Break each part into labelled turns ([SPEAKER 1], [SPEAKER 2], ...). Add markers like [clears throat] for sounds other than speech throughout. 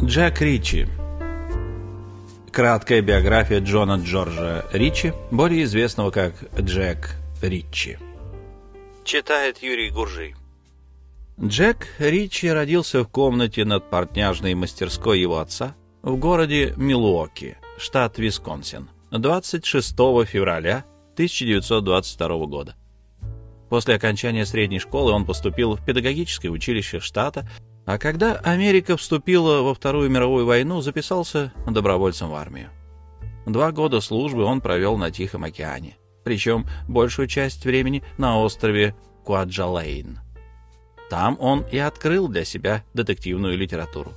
[SPEAKER 1] Джек Ричи Краткая биография Джона Джорджа Ричи, более известного как Джек Ричи. Читает Юрий Гуржий. Джек Ричи родился в комнате над портняжной мастерской его отца в городе Милуоки, штат Висконсин, 26 февраля 1922 года. После окончания средней школы он поступил в педагогическое училище штата, а когда Америка вступила во Вторую мировую войну, записался добровольцем в армию. Два года службы он провел на Тихом океане, причем большую часть времени на острове Куаджалейн. Там он и открыл для себя детективную литературу.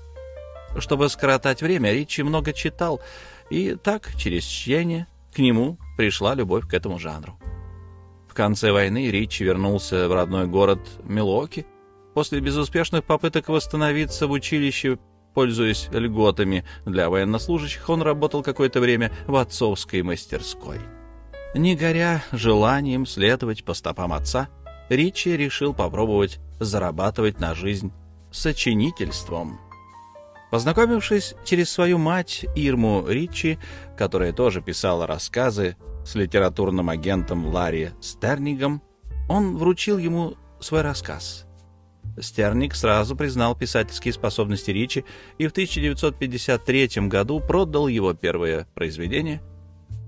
[SPEAKER 1] Чтобы скоротать время, Ричи много читал, и так, через чтение, к нему пришла любовь к этому жанру конце войны Ричи вернулся в родной город Милуоки. После безуспешных попыток восстановиться в училище, пользуясь льготами для военнослужащих, он работал какое-то время в отцовской мастерской. Не горя желанием следовать по стопам отца, Ричи решил попробовать зарабатывать на жизнь сочинительством. Познакомившись через свою мать Ирму Ричи, которая тоже писала рассказы, с литературным агентом Ларри Стернигом, он вручил ему свой рассказ. Стерник сразу признал писательские способности Ричи и в 1953 году продал его первое произведение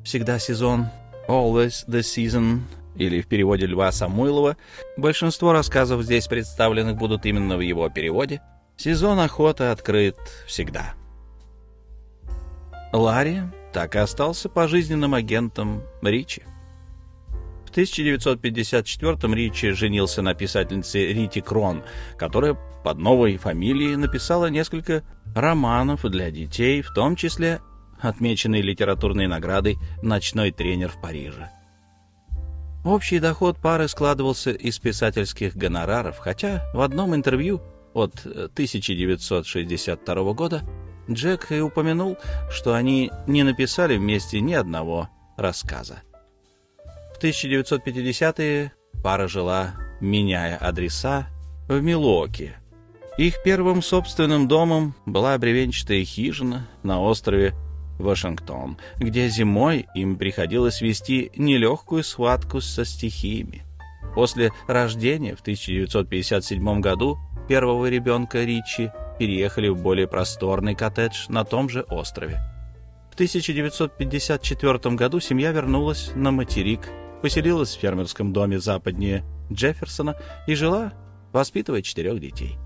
[SPEAKER 1] «Всегда сезон», «Always the Season» или в переводе Льва Самойлова. Большинство рассказов здесь представленных будут именно в его переводе. «Сезон охоты открыт всегда». Ларри так и остался пожизненным агентом Ричи. В 1954-м Ричи женился на писательнице Рити Крон, которая под новой фамилией написала несколько романов для детей, в том числе отмеченный литературной наградой «Ночной тренер в Париже». Общий доход пары складывался из писательских гонораров, хотя в одном интервью от 1962 года Джек и упомянул, что они не написали вместе ни одного рассказа. В 1950-е пара жила, меняя адреса, в Милуоке. Их первым собственным домом была бревенчатая хижина на острове Вашингтон, где зимой им приходилось вести нелегкую схватку со стихиями. После рождения в 1957 году первого ребенка Ричи переехали в более просторный коттедж на том же острове. В 1954 году семья вернулась на материк, поселилась в фермерском доме западнее Джефферсона и жила, воспитывая четырех детей.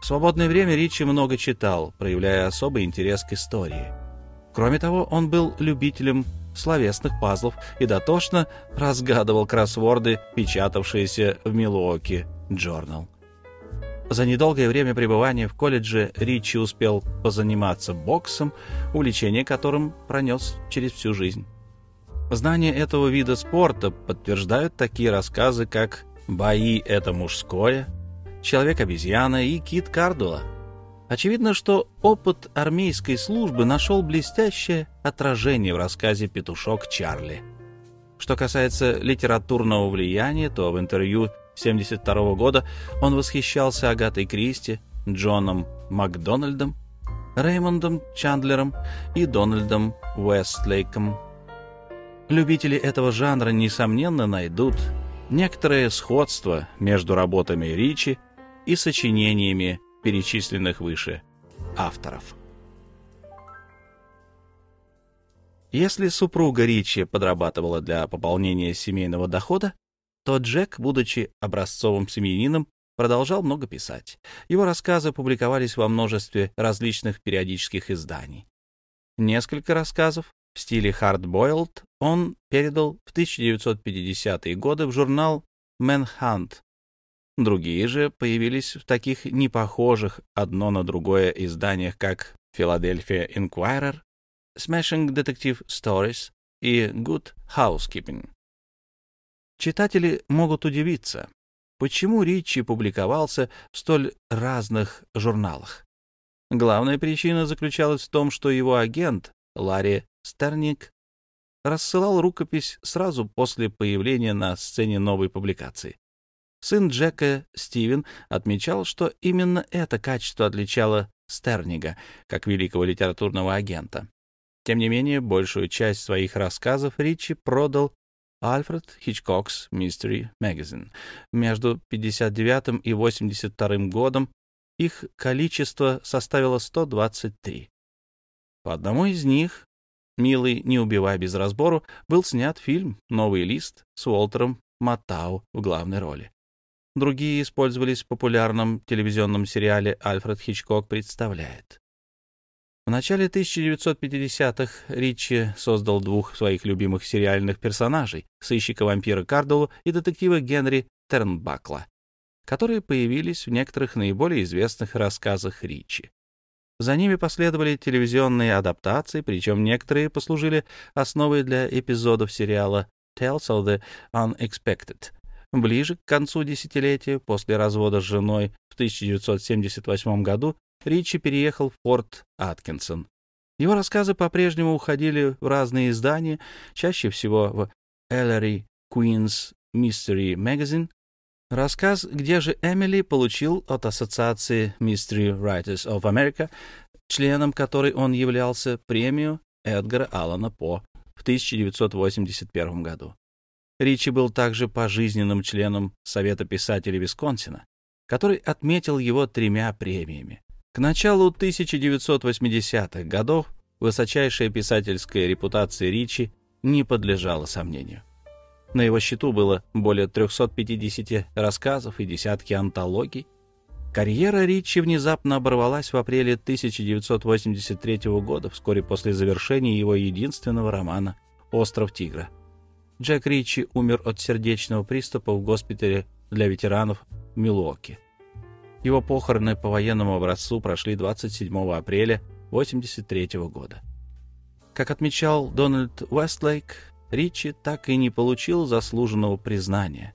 [SPEAKER 1] В свободное время Ричи много читал, проявляя особый интерес к истории. Кроме того, он был любителем словесных пазлов и дотошно разгадывал кроссворды, печатавшиеся в Милуоки Джорнал. За недолгое время пребывания в колледже Ричи успел позаниматься боксом, увлечение которым пронес через всю жизнь. Знание этого вида спорта подтверждают такие рассказы, как «Бои — это мужское», «Человек-обезьяна» и «Кит Кардула». Очевидно, что опыт армейской службы нашел блестящее отражение в рассказе «Петушок Чарли». Что касается литературного влияния, то в интервью 1972 года он восхищался Агатой Кристи, Джоном Макдональдом, Реймондом Чандлером и Дональдом Уэстлейком. Любители этого жанра, несомненно, найдут некоторое сходство между работами Ричи и сочинениями перечисленных выше авторов. Если супруга Ричи подрабатывала для пополнения семейного дохода, то Джек, будучи образцовым семьянином, продолжал много писать. Его рассказы публиковались во множестве различных периодических изданий. Несколько рассказов в стиле hard-boiled он передал в 1950-е годы в журнал Manhunt. Другие же появились в таких непохожих одно на другое изданиях, как Philadelphia Inquirer, Smashing Detective Stories и Good Housekeeping. Читатели могут удивиться, почему Ричи публиковался в столь разных журналах. Главная причина заключалась в том, что его агент, Ларри Стерник, рассылал рукопись сразу после появления на сцене новой публикации. Сын Джека, Стивен, отмечал, что именно это качество отличало Стернига, как великого литературного агента. Тем не менее, большую часть своих рассказов Ричи продал Альфред Хичкокс Mystery Magazine. Между 59 и 82 годом их количество составило 123. По одному из них, «Милый, не убивай без разбору», был снят фильм «Новый лист» с Уолтером Матау в главной роли. Другие использовались в популярном телевизионном сериале «Альфред Хичкок представляет». В начале 1950-х Ричи создал двух своих любимых сериальных персонажей — сыщика-вампира Кардулу и детектива Генри Тернбакла, которые появились в некоторых наиболее известных рассказах Ричи. За ними последовали телевизионные адаптации, причем некоторые послужили основой для эпизодов сериала Tales of the Unexpected. Ближе к концу десятилетия, после развода с женой в 1978 году, Ричи переехал в Форт Аткинсон. Его рассказы по-прежнему уходили в разные издания, чаще всего в Ellery Queen's Mystery Magazine. Рассказ «Где же Эмили» получил от Ассоциации Mystery Writers of America, членом которой он являлся, премию Эдгара Аллана По в 1981 году. Ричи был также пожизненным членом Совета писателей Висконсина, который отметил его тремя премиями. К началу 1980-х годов высочайшая писательская репутация Ричи не подлежала сомнению. На его счету было более 350 рассказов и десятки антологий. Карьера Ричи внезапно оборвалась в апреле 1983 года, вскоре после завершения его единственного романа «Остров Тигра». Джек Ричи умер от сердечного приступа в госпитале для ветеранов в. Его похороны по военному образцу прошли 27 апреля 1983 года. Как отмечал Дональд Уэстлейк, Ричи так и не получил заслуженного признания.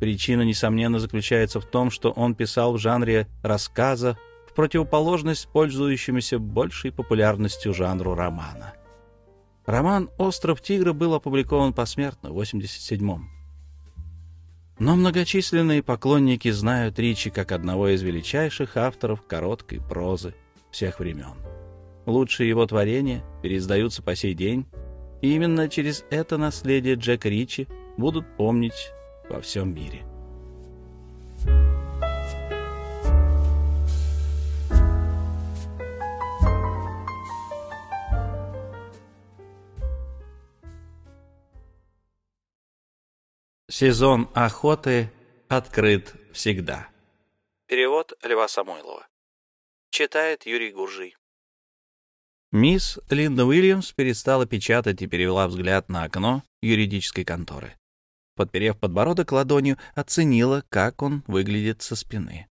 [SPEAKER 1] Причина, несомненно, заключается в том, что он писал в жанре рассказа в противоположность пользующемуся большей популярностью жанру романа. Роман «Остров тигра» был опубликован посмертно в 1987 но многочисленные поклонники знают Ричи как одного из величайших авторов короткой прозы всех времен. Лучшие его творения переиздаются по сей день, именно через это наследие Джека Ричи будут помнить во всем мире. Сезон охоты открыт всегда. Перевод Льва Самойлова. Читает Юрий Гуржий. Мисс Линда Уильямс перестала печатать и перевела взгляд на окно юридической конторы. Подперев подбородок ладонью, оценила, как он выглядит со спины.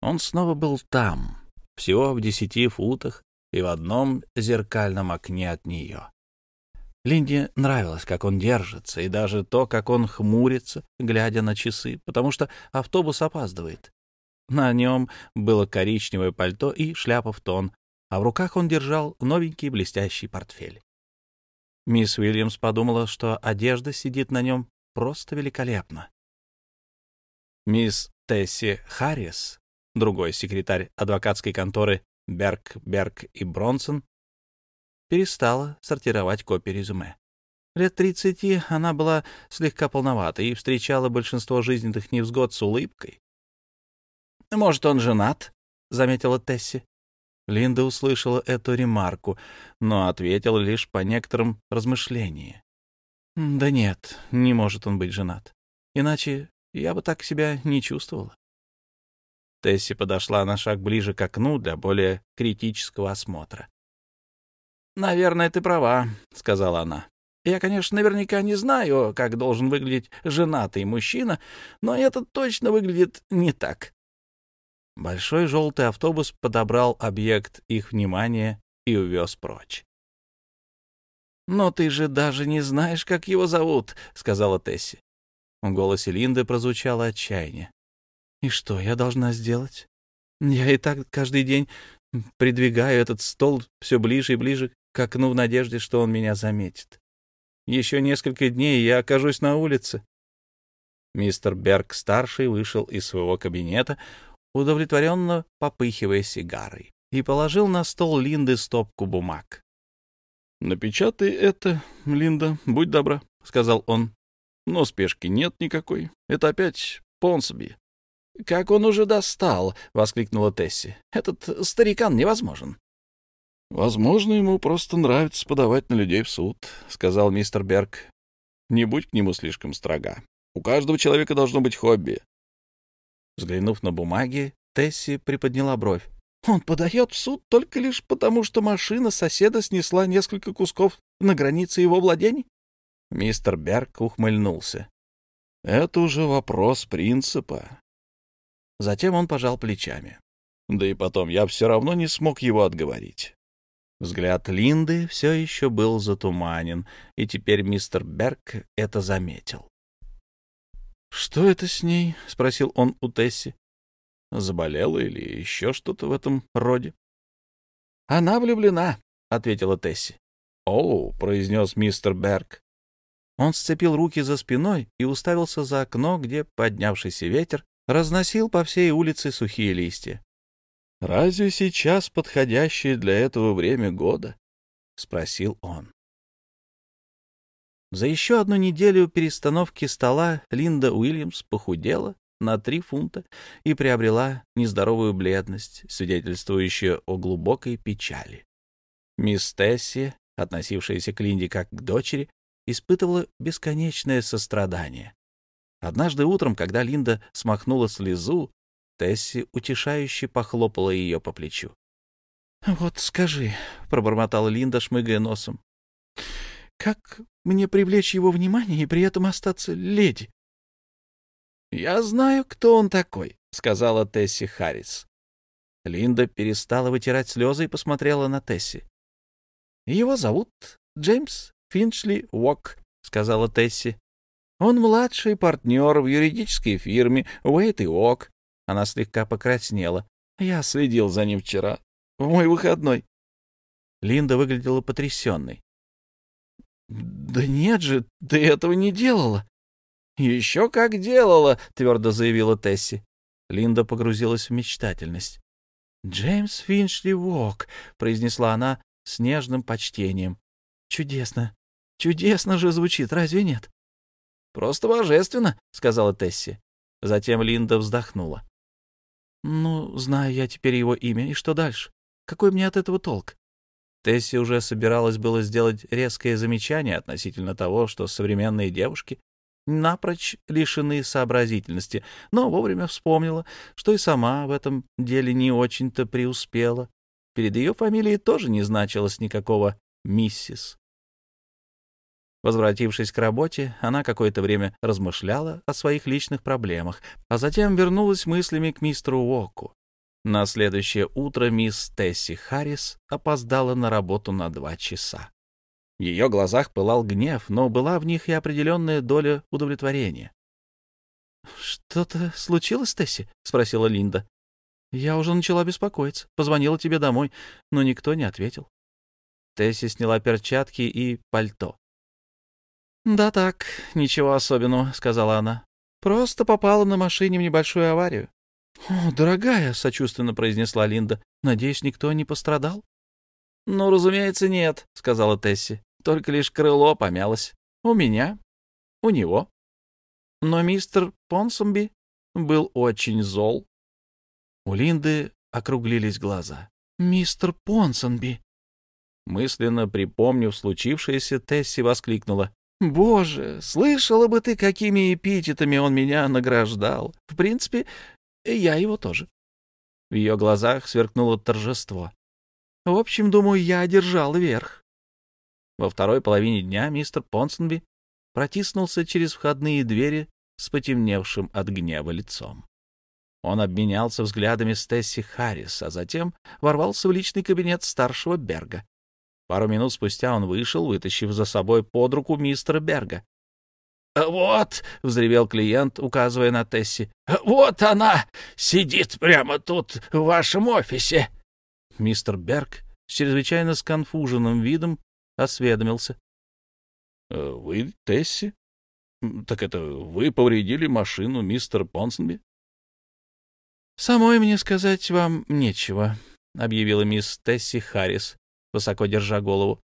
[SPEAKER 1] Он снова был там, всего в десяти футах и в одном зеркальном окне от нее. Линде нравилось, как он держится, и даже то, как он хмурится, глядя на часы, потому что автобус опаздывает. На нем было коричневое пальто и шляпа в тон, а в руках он держал новенький блестящий портфель. Мисс Уильямс подумала, что одежда сидит на нем просто великолепно. Мисс Тесси Харрис, другой секретарь адвокатской конторы Берг, Берг и Бронсон, перестала сортировать копии резюме. Лет тридцати она была слегка полновата и встречала большинство жизненных невзгод с улыбкой. «Может, он женат?» — заметила Тесси. Линда услышала эту ремарку, но ответила лишь по некоторым размышлениям. «Да нет, не может он быть женат. Иначе я бы так себя не чувствовала». Тесси подошла на шаг ближе к окну для более критического осмотра. «Наверное, ты права», — сказала она. «Я, конечно, наверняка не знаю, как должен выглядеть женатый мужчина, но это точно выглядит не так». Большой желтый автобус подобрал объект их внимания и увез прочь. «Но ты же даже не знаешь, как его зовут», — сказала Тесси. В голосе Линды прозвучало отчаяние. «И что я должна сделать? Я и так каждый день придвигаю этот стол все ближе и ближе к окну в надежде, что он меня заметит. Еще несколько дней, и я окажусь на улице. Мистер Берг-старший вышел из своего кабинета, удовлетворенно попыхивая сигарой, и положил на стол Линды стопку бумаг. — Напечатай это, Линда, будь добра, — сказал он. — Но спешки нет никакой. Это опять Понсби. — Как он уже достал! — воскликнула Тесси. — Этот старикан невозможен. — Возможно, ему просто нравится подавать на людей в суд, — сказал мистер Берг. — Не будь к нему слишком строга. У каждого человека должно быть хобби. Взглянув на бумаги, Тесси приподняла бровь. Он подает в суд только лишь потому, что машина соседа снесла несколько кусков на границе его владений? Мистер Берг ухмыльнулся. Это уже вопрос принципа. Затем он пожал плечами. Да и потом, я все равно не смог его отговорить. Взгляд Линды все еще был затуманен, и теперь мистер Берг это заметил. «Что это с ней?» — спросил он у Тесси. «Заболела или еще что-то в этом роде?» «Она влюблена», — ответила Тесси. «О», — произнес мистер Берг. Он сцепил руки за спиной и уставился за окно, где поднявшийся ветер разносил по всей улице сухие листья. «Разве сейчас подходящее для этого время года?» — спросил он. За еще одну неделю перестановки стола Линда Уильямс похудела на три фунта и приобрела нездоровую бледность, свидетельствующую о глубокой печали. Мисс Тесси, относившаяся к Линде как к дочери, испытывала бесконечное сострадание. Однажды утром, когда Линда смахнула слезу, Тесси утешающе похлопала ее по плечу. — Вот скажи, — пробормотала Линда, шмыгая носом, как мне привлечь его внимание и при этом остаться леди? — Я знаю, кто он такой, — сказала Тесси Харрис. Линда перестала вытирать слезы и посмотрела на Тесси. — Его зовут Джеймс Финчли Уок, — сказала Тесси. — Он младший партнер в юридической фирме Уэйт и Уок. Она слегка покраснела. Я следил за ним вчера, в мой выходной. Линда выглядела потрясенной. «Да нет же, ты этого не делала!» «Еще как делала!» — твердо заявила Тесси. Линда погрузилась в мечтательность. «Джеймс Финшли Вок», — произнесла она с нежным почтением. «Чудесно! Чудесно же звучит, разве нет?» «Просто божественно», — сказала Тесси. Затем Линда вздохнула. «Ну, знаю я теперь его имя, и что дальше? Какой мне от этого толк? Тесси уже собиралась было сделать резкое замечание относительно того, что современные девушки напрочь лишены сообразительности, но вовремя вспомнила, что и сама в этом деле не очень-то преуспела. Перед ее фамилией тоже не значилось никакого «миссис». Возвратившись к работе, она какое-то время размышляла о своих личных проблемах, а затем вернулась мыслями к мистеру Уоку. На следующее утро мисс Тесси Харрис опоздала на работу на два часа. В ее глазах пылал гнев, но была в них и определенная доля удовлетворения. «Что-то случилось, Тесси?» — спросила Линда. «Я уже начала беспокоиться. Позвонила тебе домой, но никто не ответил». Тесси сняла перчатки и пальто. «Да так, ничего особенного», — сказала она. «Просто попала на машине в небольшую аварию. «О, дорогая», — сочувственно произнесла Линда, — «надеюсь, никто не пострадал?» «Ну, разумеется, нет», — сказала Тесси. «Только лишь крыло помялось. У меня, у него». Но мистер Понсомби был очень зол. У Линды округлились глаза. «Мистер Понсонби!» Мысленно припомнив случившееся, Тесси воскликнула. «Боже, слышала бы ты, какими эпитетами он меня награждал. В принципе, и я его тоже. В ее глазах сверкнуло торжество. В общем, думаю, я одержал верх. Во второй половине дня мистер Понсонби протиснулся через входные двери с потемневшим от гнева лицом. Он обменялся взглядами с Тесси Харрис, а затем ворвался в личный кабинет старшего Берга. Пару минут спустя он вышел, вытащив за собой под руку мистера Берга. «Вот», — взревел клиент, указывая на Тесси, — «вот она сидит прямо тут, в вашем офисе». Мистер Берг с чрезвычайно сконфуженным видом осведомился. «Э, «Вы Тесси?» Так это вы повредили машину мистера Понсенби?
[SPEAKER 2] «Самой мне сказать вам нечего», — объявила мисс Тесси Харрис, высоко держа голову.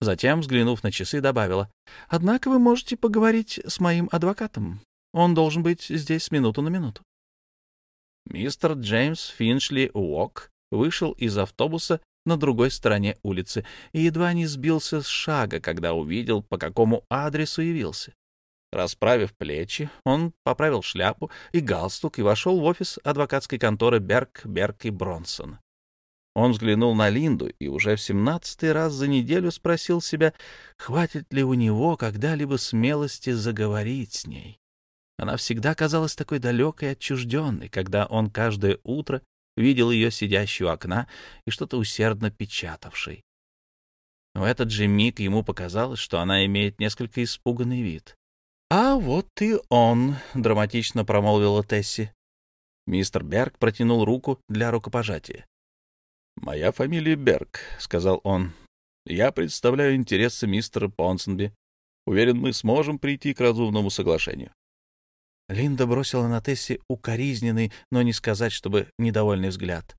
[SPEAKER 2] Затем, взглянув на часы, добавила, «Однако вы можете поговорить с моим адвокатом. Он должен быть здесь с минуту на минуту».
[SPEAKER 1] Мистер Джеймс Финшли Уок вышел из автобуса на другой стороне улицы и едва не сбился с шага, когда увидел, по какому адресу явился. Расправив плечи, он поправил шляпу и галстук и вошел в офис адвокатской конторы Берг, Берг и Бронсон. Он взглянул на Линду и уже в семнадцатый раз за неделю спросил себя, хватит ли у него когда-либо смелости заговорить с ней. Она всегда казалась такой далекой и отчужденной, когда он каждое утро видел ее сидящей у окна и что-то усердно печатавшей. В этот же миг ему показалось, что она имеет несколько испуганный вид. «А вот и он», — драматично промолвила Тесси. Мистер Берг протянул руку для рукопожатия. «Моя фамилия Берг», — сказал он. «Я представляю интересы мистера Понсенби. Уверен, мы сможем прийти к разумному соглашению».
[SPEAKER 2] Линда бросила на Тесси укоризненный, но не сказать, чтобы недовольный взгляд.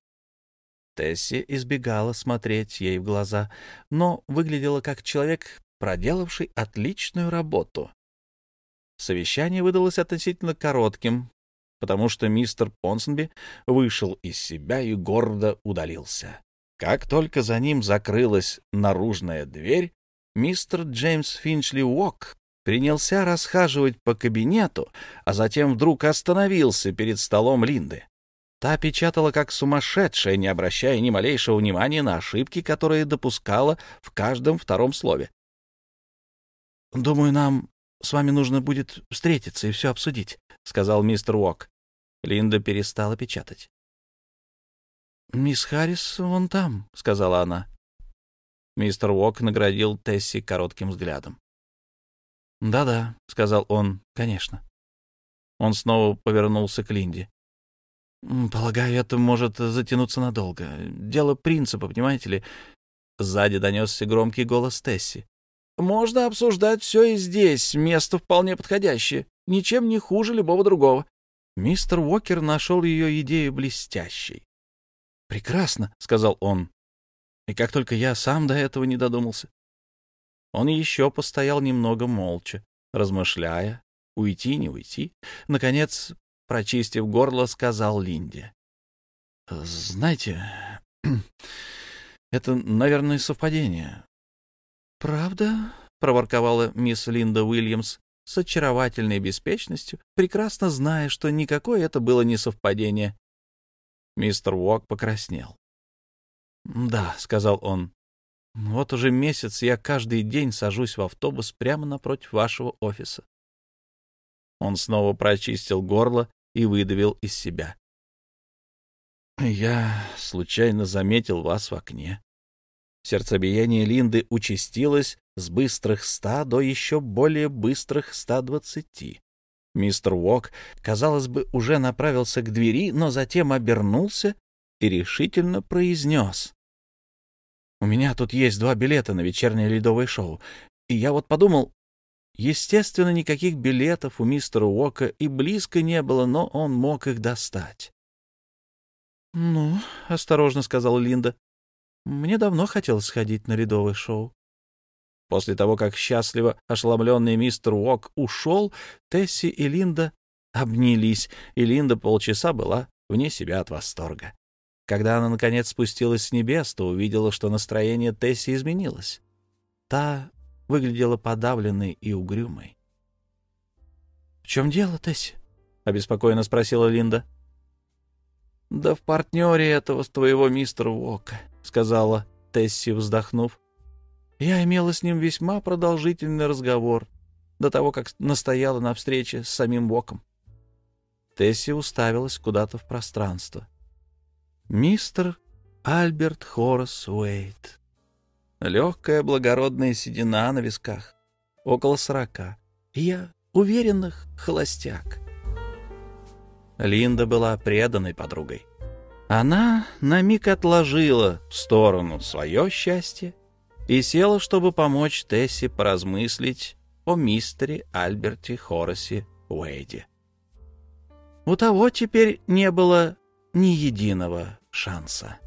[SPEAKER 2] Тесси избегала смотреть ей в глаза, но выглядела как человек, проделавший отличную работу. Совещание выдалось относительно коротким, потому что мистер Понсенби вышел из себя и гордо удалился. Как только за ним закрылась наружная дверь, мистер Джеймс Финчли Уок принялся расхаживать по кабинету, а затем вдруг остановился перед столом Линды. Та печатала как сумасшедшая, не обращая ни малейшего внимания на ошибки, которые допускала в каждом втором слове. «Думаю, нам с вами нужно будет встретиться и все обсудить», — сказал мистер Уок. Линда перестала печатать. «Мисс Харрис вон там», — сказала она. Мистер Уок наградил Тесси коротким взглядом. «Да-да», — сказал он, — «конечно». Он снова повернулся к Линде. «Полагаю, это может затянуться надолго. Дело принципа, понимаете ли?» Сзади донесся громкий голос Тесси. Можно обсуждать все и здесь, место вполне подходящее, ничем не хуже любого другого. Мистер Уокер нашел ее идею блестящей. «Прекрасно», — сказал он. И как только я сам до этого не додумался. Он еще постоял немного молча, размышляя, уйти, не уйти. Наконец, прочистив горло, сказал Линде. «Знаете, [clears throat] это, наверное, совпадение. «Правда?» — проворковала мисс Линда Уильямс с очаровательной беспечностью, прекрасно зная, что никакое это было не совпадение. Мистер Уок покраснел. «Да», — сказал он, — «вот уже месяц я каждый день сажусь в автобус прямо напротив вашего офиса». Он снова прочистил горло и выдавил из себя. «Я случайно заметил вас в окне. Сердцебиение Линды участилось с быстрых ста до еще более быстрых ста двадцати. Мистер Уок, казалось бы, уже направился к двери, но затем обернулся и решительно произнес. «У меня тут есть два билета на вечернее ледовое шоу, и я вот подумал, Естественно, никаких билетов у мистера Уока и близко не было, но он мог их достать. — Ну, — осторожно сказала Линда, мне давно хотелось сходить на рядовое шоу. После того, как счастливо ошеломленный мистер Уок ушел, Тесси и Линда обнялись, и Линда полчаса была вне себя от восторга. Когда она, наконец, спустилась с небес, то увидела, что настроение Тесси изменилось. Та выглядела подавленной и угрюмой. — В чем дело, Тесси? — обеспокоенно спросила Линда. — Да в партнере этого твоего мистера Уока. — сказала Тесси, вздохнув. Я имела с ним весьма продолжительный разговор до того, как настояла на встрече с самим Боком. Тесси уставилась куда-то в пространство. Мистер Альберт Хорас Уэйт. Легкая благородная седина на висках, около сорока. Я уверенных холостяк. Линда была преданной подругой. Она на миг отложила в сторону свое счастье и села, чтобы помочь Тессе поразмыслить
[SPEAKER 1] о мистере Альберте Хорросе Уэйде. У того теперь не было ни единого шанса.